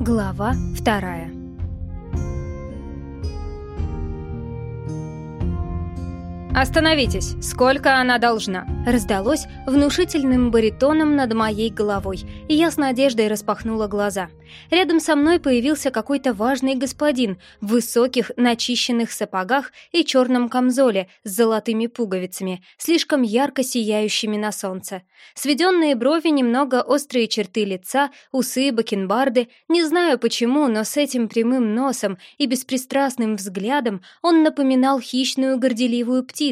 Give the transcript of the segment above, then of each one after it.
Глава вторая «Остановитесь! Сколько она должна?» Раздалось внушительным баритоном над моей головой, и я с надеждой распахнула глаза. Рядом со мной появился какой-то важный господин в высоких начищенных сапогах и черном камзоле с золотыми пуговицами, слишком ярко сияющими на солнце. Сведенные брови, немного острые черты лица, усы, бакенбарды. Не знаю почему, но с этим прямым носом и беспристрастным взглядом он напоминал хищную горделивую птицу.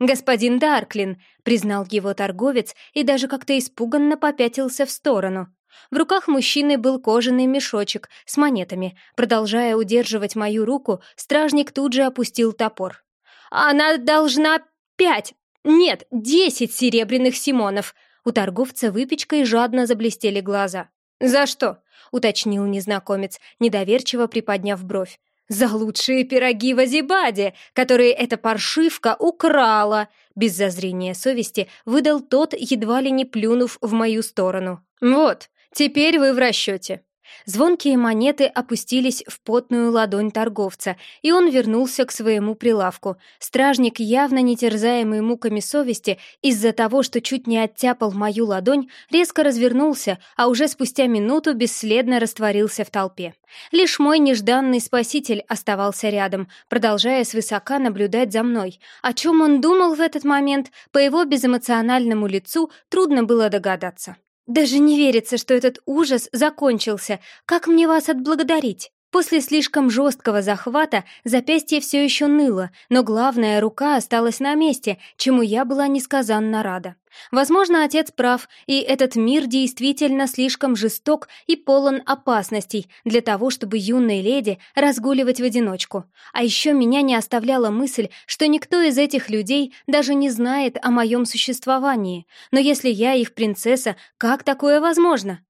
«Господин Дарклин», — признал его торговец и даже как-то испуганно попятился в сторону. В руках мужчины был кожаный мешочек с монетами. Продолжая удерживать мою руку, стражник тут же опустил топор. «Она должна пять, нет, десять серебряных симонов!» У торговца выпечкой жадно заблестели глаза. «За что?» — уточнил незнакомец, недоверчиво приподняв бровь. «За лучшие пироги в Азибаде, которые эта паршивка украла!» Без зазрения совести выдал тот, едва ли не плюнув в мою сторону. «Вот, теперь вы в расчете». Звонкие монеты опустились в потную ладонь торговца, и он вернулся к своему прилавку. Стражник, явно не терзаемый муками совести, из-за того, что чуть не оттяпал мою ладонь, резко развернулся, а уже спустя минуту бесследно растворился в толпе. Лишь мой нежданный спаситель оставался рядом, продолжая свысока наблюдать за мной. О чем он думал в этот момент, по его безэмоциональному лицу трудно было догадаться. Даже не верится, что этот ужас закончился. Как мне вас отблагодарить? После слишком жесткого захвата запястье все еще ныло, но главная рука осталась на месте, чему я была несказанно рада. Возможно, отец прав, и этот мир действительно слишком жесток и полон опасностей для того, чтобы юной леди разгуливать в одиночку. А еще меня не оставляла мысль, что никто из этих людей даже не знает о моем существовании. Но если я их принцесса, как такое возможно?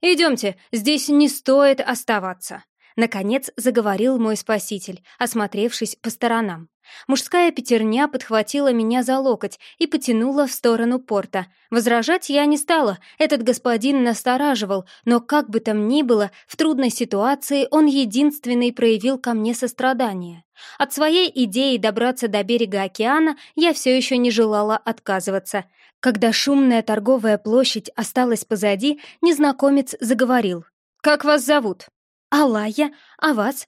«Идемте, здесь не стоит оставаться», Наконец заговорил мой спаситель, осмотревшись по сторонам. Мужская пятерня подхватила меня за локоть и потянула в сторону порта. Возражать я не стала, этот господин настораживал, но как бы там ни было, в трудной ситуации он единственный проявил ко мне сострадание. От своей идеи добраться до берега океана я все еще не желала отказываться. Когда шумная торговая площадь осталась позади, незнакомец заговорил. «Как вас зовут?» «Алая, а вас?»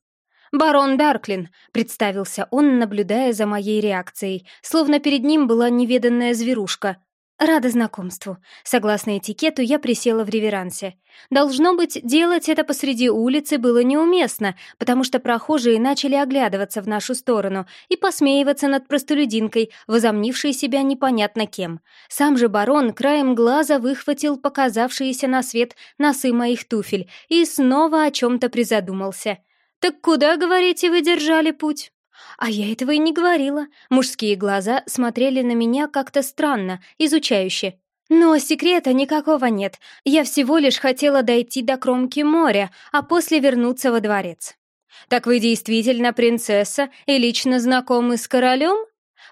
«Барон Дарклин», — представился он, наблюдая за моей реакцией, словно перед ним была неведанная зверушка. «Рада знакомству». Согласно этикету, я присела в реверансе. Должно быть, делать это посреди улицы было неуместно, потому что прохожие начали оглядываться в нашу сторону и посмеиваться над простолюдинкой, возомнившей себя непонятно кем. Сам же барон краем глаза выхватил показавшиеся на свет носы моих туфель и снова о чем-то призадумался. «Так куда, говорите, вы держали путь?» А я этого и не говорила. Мужские глаза смотрели на меня как-то странно, изучающе. Но секрета никакого нет. Я всего лишь хотела дойти до кромки моря, а после вернуться во дворец. «Так вы действительно принцесса и лично знакомы с королем?»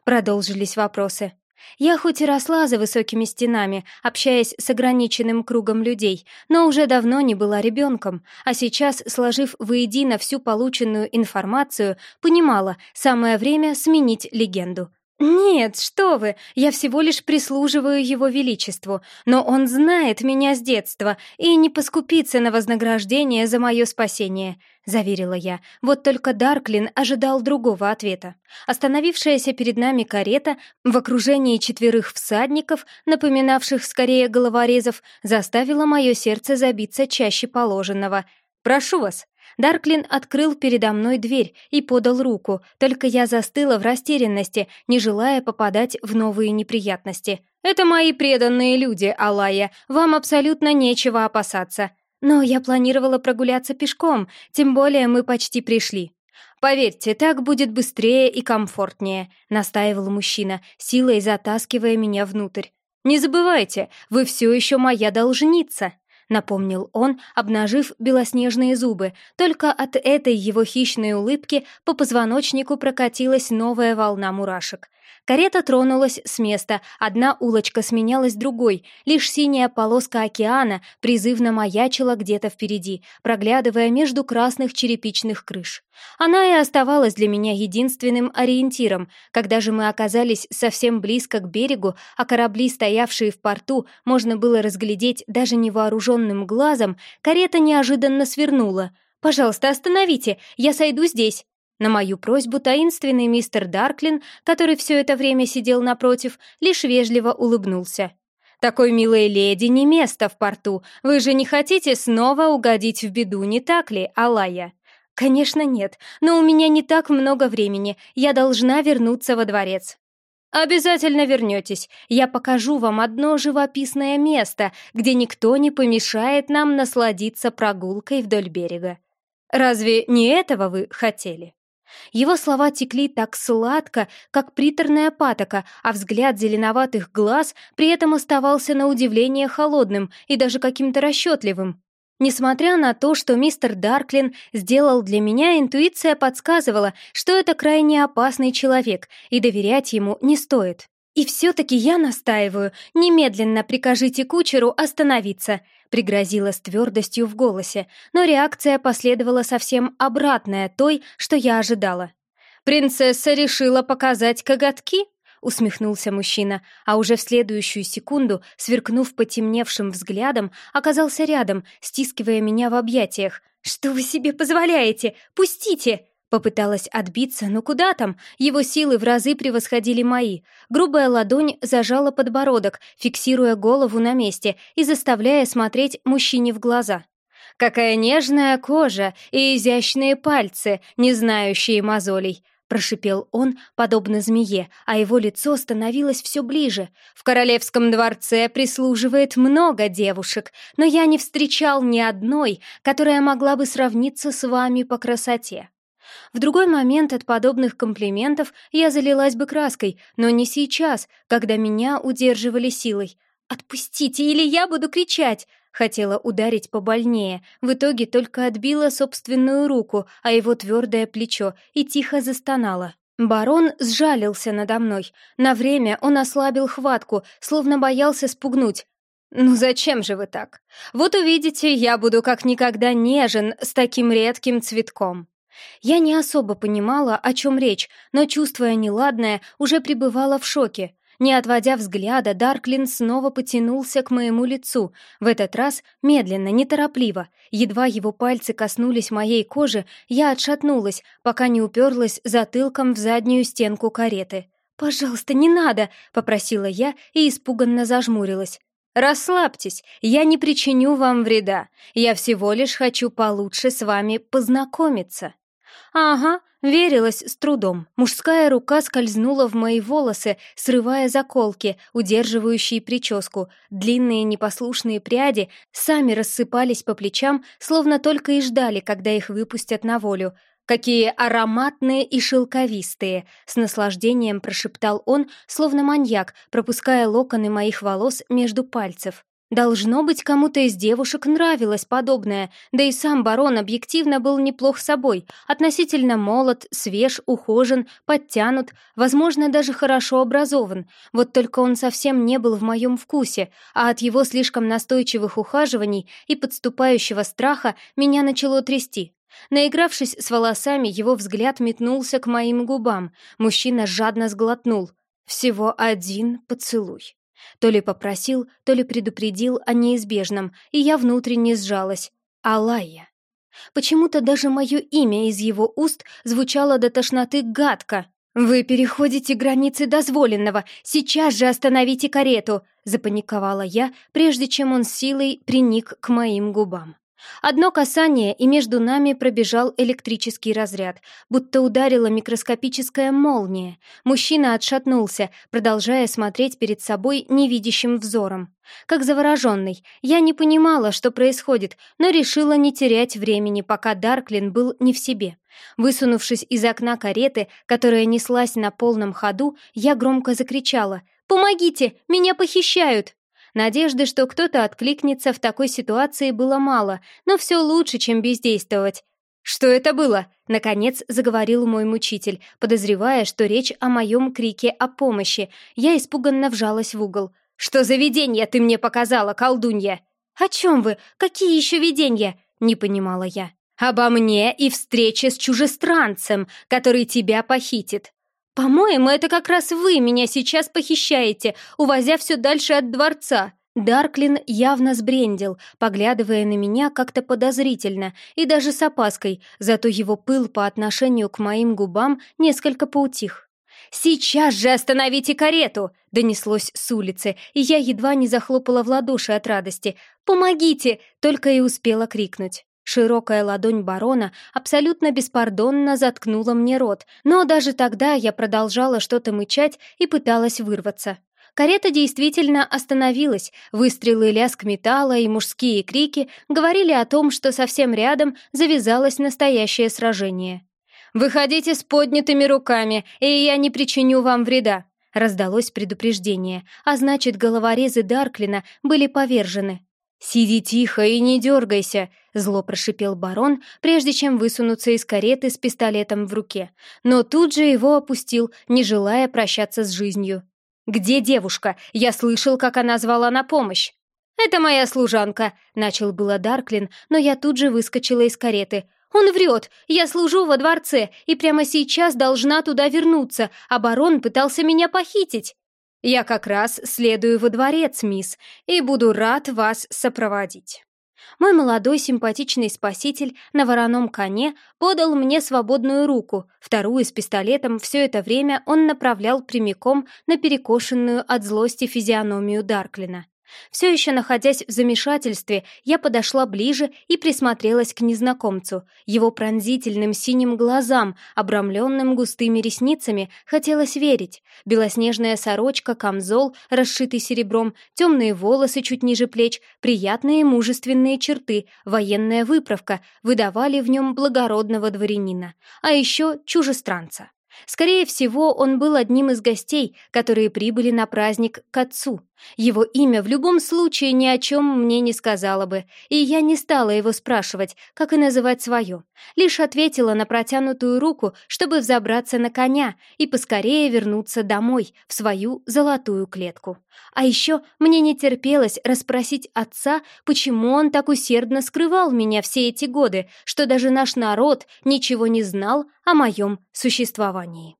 Продолжились вопросы. Я хоть и росла за высокими стенами, общаясь с ограниченным кругом людей, но уже давно не была ребенком, а сейчас, сложив воедино всю полученную информацию, понимала, самое время сменить легенду. «Нет, что вы, я всего лишь прислуживаю его величеству, но он знает меня с детства и не поскупится на вознаграждение за мое спасение», — заверила я. Вот только Дарклин ожидал другого ответа. Остановившаяся перед нами карета в окружении четверых всадников, напоминавших скорее головорезов, заставила мое сердце забиться чаще положенного. «Прошу вас», Дарклин открыл передо мной дверь и подал руку, только я застыла в растерянности, не желая попадать в новые неприятности. «Это мои преданные люди, Алая, вам абсолютно нечего опасаться». «Но я планировала прогуляться пешком, тем более мы почти пришли». «Поверьте, так будет быстрее и комфортнее», — настаивал мужчина, силой затаскивая меня внутрь. «Не забывайте, вы все еще моя должница» напомнил он, обнажив белоснежные зубы. Только от этой его хищной улыбки по позвоночнику прокатилась новая волна мурашек. Карета тронулась с места, одна улочка сменялась другой, лишь синяя полоска океана призывно маячила где-то впереди, проглядывая между красных черепичных крыш. Она и оставалась для меня единственным ориентиром. Когда же мы оказались совсем близко к берегу, а корабли, стоявшие в порту, можно было разглядеть даже невооруженным глазом, карета неожиданно свернула. «Пожалуйста, остановите, я сойду здесь». На мою просьбу таинственный мистер Дарклин, который все это время сидел напротив, лишь вежливо улыбнулся. «Такой милой леди не место в порту. Вы же не хотите снова угодить в беду, не так ли, Алая?» «Конечно нет, но у меня не так много времени. Я должна вернуться во дворец». «Обязательно вернетесь. Я покажу вам одно живописное место, где никто не помешает нам насладиться прогулкой вдоль берега. Разве не этого вы хотели?» Его слова текли так сладко, как приторная патока, а взгляд зеленоватых глаз при этом оставался на удивление холодным и даже каким-то расчетливым. Несмотря на то, что мистер Дарклин сделал для меня, интуиция подсказывала, что это крайне опасный человек, и доверять ему не стоит. «И все-таки я настаиваю, немедленно прикажите кучеру остановиться», пригрозила с твердостью в голосе, но реакция последовала совсем обратная той, что я ожидала. «Принцесса решила показать коготки?» усмехнулся мужчина, а уже в следующую секунду, сверкнув потемневшим взглядом, оказался рядом, стискивая меня в объятиях. «Что вы себе позволяете? Пустите!» Попыталась отбиться, но куда там? Его силы в разы превосходили мои. Грубая ладонь зажала подбородок, фиксируя голову на месте и заставляя смотреть мужчине в глаза. «Какая нежная кожа и изящные пальцы, не знающие мозолей!» прошипел он, подобно змее, а его лицо становилось все ближе. «В королевском дворце прислуживает много девушек, но я не встречал ни одной, которая могла бы сравниться с вами по красоте. В другой момент от подобных комплиментов я залилась бы краской, но не сейчас, когда меня удерживали силой. «Отпустите, или я буду кричать!» Хотела ударить побольнее, в итоге только отбила собственную руку, а его твердое плечо, и тихо застонала. Барон сжалился надо мной. На время он ослабил хватку, словно боялся спугнуть. «Ну зачем же вы так? Вот увидите, я буду как никогда нежен с таким редким цветком». Я не особо понимала, о чем речь, но, чувствуя неладное, уже пребывала в шоке. Не отводя взгляда, Дарклин снова потянулся к моему лицу, в этот раз медленно, неторопливо. Едва его пальцы коснулись моей кожи, я отшатнулась, пока не уперлась затылком в заднюю стенку кареты. «Пожалуйста, не надо!» — попросила я и испуганно зажмурилась. «Расслабьтесь, я не причиню вам вреда. Я всего лишь хочу получше с вами познакомиться». «Ага», верилась с трудом. Мужская рука скользнула в мои волосы, срывая заколки, удерживающие прическу. Длинные непослушные пряди сами рассыпались по плечам, словно только и ждали, когда их выпустят на волю. «Какие ароматные и шелковистые!» — с наслаждением прошептал он, словно маньяк, пропуская локоны моих волос между пальцев. Должно быть, кому-то из девушек нравилось подобное, да и сам барон объективно был неплох собой, относительно молод, свеж, ухожен, подтянут, возможно, даже хорошо образован. Вот только он совсем не был в моем вкусе, а от его слишком настойчивых ухаживаний и подступающего страха меня начало трясти. Наигравшись с волосами, его взгляд метнулся к моим губам. Мужчина жадно сглотнул. Всего один поцелуй. То ли попросил, то ли предупредил о неизбежном, и я внутренне сжалась. Алая. Почему-то даже мое имя из его уст звучало до тошноты гадко. «Вы переходите границы дозволенного! Сейчас же остановите карету!» — запаниковала я, прежде чем он силой приник к моим губам. Одно касание, и между нами пробежал электрический разряд, будто ударила микроскопическая молния. Мужчина отшатнулся, продолжая смотреть перед собой невидящим взором. Как завороженный, я не понимала, что происходит, но решила не терять времени, пока Дарклин был не в себе. Высунувшись из окна кареты, которая неслась на полном ходу, я громко закричала «Помогите! Меня похищают!» Надежды, что кто-то откликнется в такой ситуации было мало, но все лучше, чем бездействовать. «Что это было?» — Наконец заговорил мой мучитель, подозревая, что речь о моем крике о помощи. Я испуганно вжалась в угол. «Что за видение ты мне показала, колдунья?» «О чем вы? Какие еще видения?» — не понимала я. «Обо мне и встрече с чужестранцем, который тебя похитит. По-моему, это как раз вы меня сейчас похищаете, увозя все дальше от дворца». Дарклин явно сбрендил, поглядывая на меня как-то подозрительно и даже с опаской, зато его пыл по отношению к моим губам несколько поутих. «Сейчас же остановите карету!» — донеслось с улицы, и я едва не захлопала в ладоши от радости. «Помогите!» — только и успела крикнуть. Широкая ладонь барона абсолютно беспардонно заткнула мне рот, но даже тогда я продолжала что-то мычать и пыталась вырваться. Карета действительно остановилась, выстрелы лязг металла и мужские крики говорили о том, что совсем рядом завязалось настоящее сражение. «Выходите с поднятыми руками, и я не причиню вам вреда», раздалось предупреждение, а значит, головорезы Дарклина были повержены. «Сиди тихо и не дергайся», — зло прошипел барон, прежде чем высунуться из кареты с пистолетом в руке, но тут же его опустил, не желая прощаться с жизнью. «Где девушка? Я слышал, как она звала на помощь». «Это моя служанка», — начал было Дарклин, но я тут же выскочила из кареты. «Он врет! Я служу во дворце и прямо сейчас должна туда вернуться, а барон пытался меня похитить». «Я как раз следую во дворец, мисс, и буду рад вас сопроводить». Мой молодой симпатичный спаситель на вороном коне подал мне свободную руку, вторую с пистолетом все это время он направлял прямиком на перекошенную от злости физиономию Дарклина. Все еще находясь в замешательстве, я подошла ближе и присмотрелась к незнакомцу. Его пронзительным синим глазам, обрамленным густыми ресницами, хотелось верить. Белоснежная сорочка, камзол, расшитый серебром, темные волосы чуть ниже плеч, приятные мужественные черты, военная выправка выдавали в нем благородного дворянина, а еще чужестранца. Скорее всего, он был одним из гостей, которые прибыли на праздник к отцу. Его имя в любом случае ни о чем мне не сказала бы, и я не стала его спрашивать, как и называть свое. Лишь ответила на протянутую руку, чтобы взобраться на коня и поскорее вернуться домой, в свою золотую клетку. А еще мне не терпелось расспросить отца, почему он так усердно скрывал меня все эти годы, что даже наш народ ничего не знал о моем существовании парней.